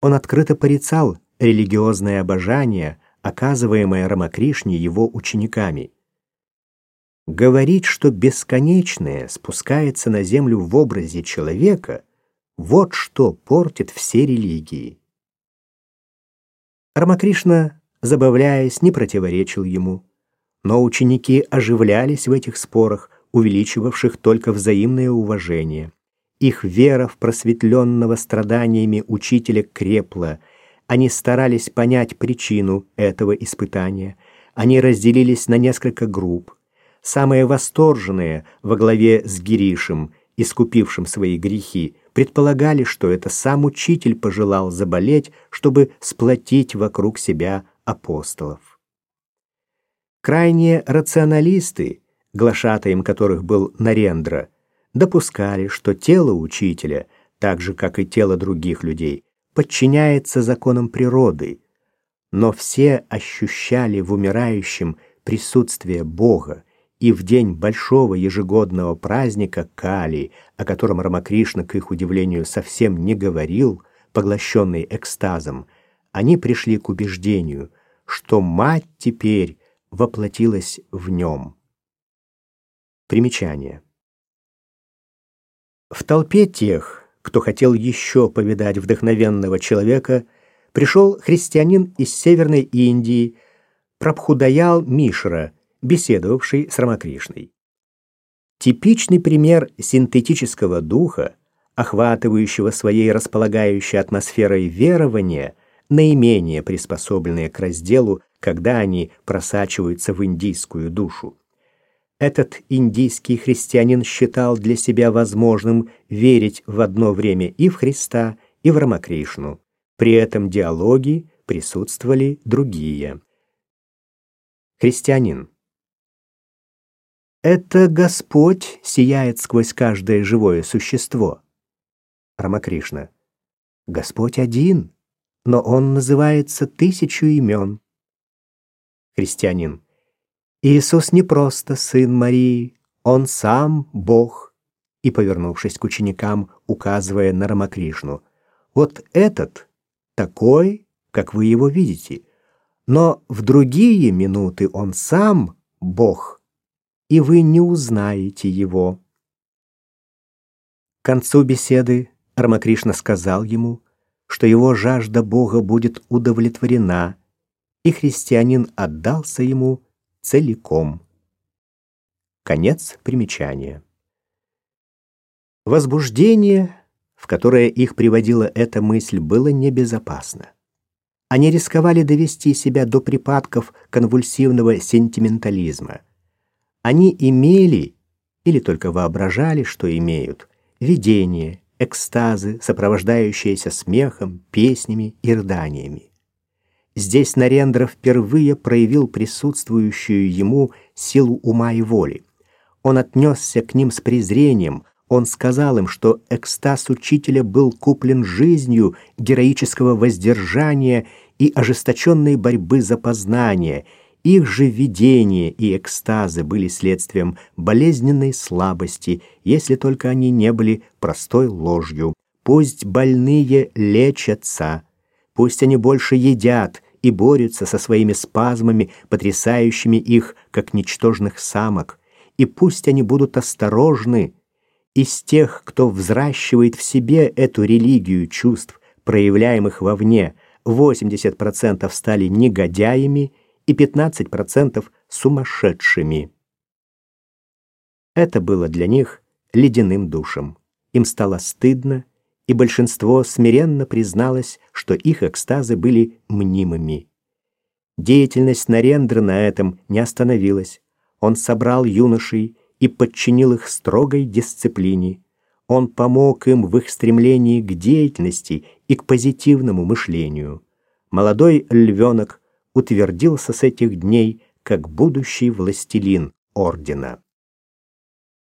Он открыто порицал религиозное обожание, оказываемое Рамакришне его учениками. Говорить, что бесконечное спускается на землю в образе человека, вот что портит все религии. Рамакришна, забавляясь, не противоречил ему, но ученики оживлялись в этих спорах, увеличивавших только взаимное уважение. Их вера в просветленного страданиями учителя крепла. Они старались понять причину этого испытания. Они разделились на несколько групп. Самые восторженные во главе с Гиришем, искупившим свои грехи, предполагали, что это сам учитель пожелал заболеть, чтобы сплотить вокруг себя апостолов. Крайние рационалисты, глашатаем которых был Нарендра, допускали, что тело учителя, так же как и тело других людей, подчиняется законам природы, но все ощущали в умирающем присутствие Бога, и в день большого ежегодного праздника Кали, о котором Рамакришна, к их удивлению, совсем не говорил, поглощенный экстазом, они пришли к убеждению, что мать теперь воплотилась в нем. Примечание. В толпе тех, кто хотел еще повидать вдохновенного человека, пришел христианин из Северной Индии Прабхудаял Мишра, беседовавший с Рамакришной. Типичный пример синтетического духа, охватывающего своей располагающей атмосферой верования, наименее приспособленные к разделу, когда они просачиваются в индийскую душу. Этот индийский христианин считал для себя возможным верить в одно время и в Христа, и в Рамакришну. При этом диалоге присутствовали другие. Христианин. Это Господь сияет сквозь каждое живое существо. Рамакришна. Господь один, но Он называется тысячу имен. Христианин. Иисус не просто сын Марии, он сам Бог. И, повернувшись к ученикам, указывая на Рамакришну, вот этот такой, как вы его видите, но в другие минуты он сам Бог, и вы не узнаете его. К концу беседы Рамакришна сказал ему, что его жажда Бога будет удовлетворена, и христианин отдался ему целиком. Конец примечания. Возбуждение, в которое их приводила эта мысль, было небезопасно. Они рисковали довести себя до припадков конвульсивного сентиментализма. Они имели или только воображали, что имеют, видения, экстазы, сопровождающиеся смехом, песнями и рыданиями. Здесь Нарендра впервые проявил присутствующую ему силу ума и воли. Он отнесся к ним с презрением, он сказал им, что экстаз учителя был куплен жизнью героического воздержания и ожесточенной борьбы за познание. Их же видения и экстазы были следствием болезненной слабости, если только они не были простой ложью. Пусть больные лечатся, пусть они больше едят, и борются со своими спазмами, потрясающими их, как ничтожных самок. И пусть они будут осторожны, из тех, кто взращивает в себе эту религию чувств, проявляемых вовне, 80% стали негодяями и 15% сумасшедшими. Это было для них ледяным душем. Им стало стыдно, и большинство смиренно призналось, что их экстазы были мнимыми. Деятельность Нарендры на этом не остановилась. Он собрал юношей и подчинил их строгой дисциплине. Он помог им в их стремлении к деятельности и к позитивному мышлению. Молодой львенок утвердился с этих дней как будущий властелин ордена.